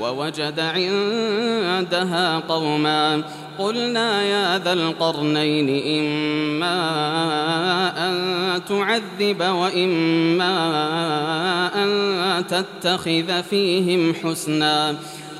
ووجد عندها قوما قلنا يا ذا القرنين إما أن تعذب وإما أن تتخذ فيهم حسناً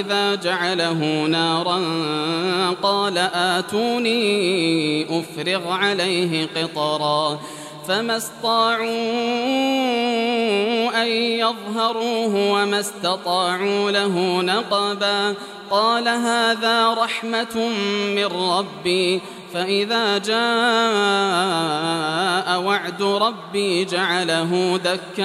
إذا جعله نارا قال آتوني أفرغ عليه قطرا فما استطاعوا أن يظهروه وما استطاعوا له نقبا قال هذا رحمة من ربي فإذا جاء وعد ربي جعله دكاء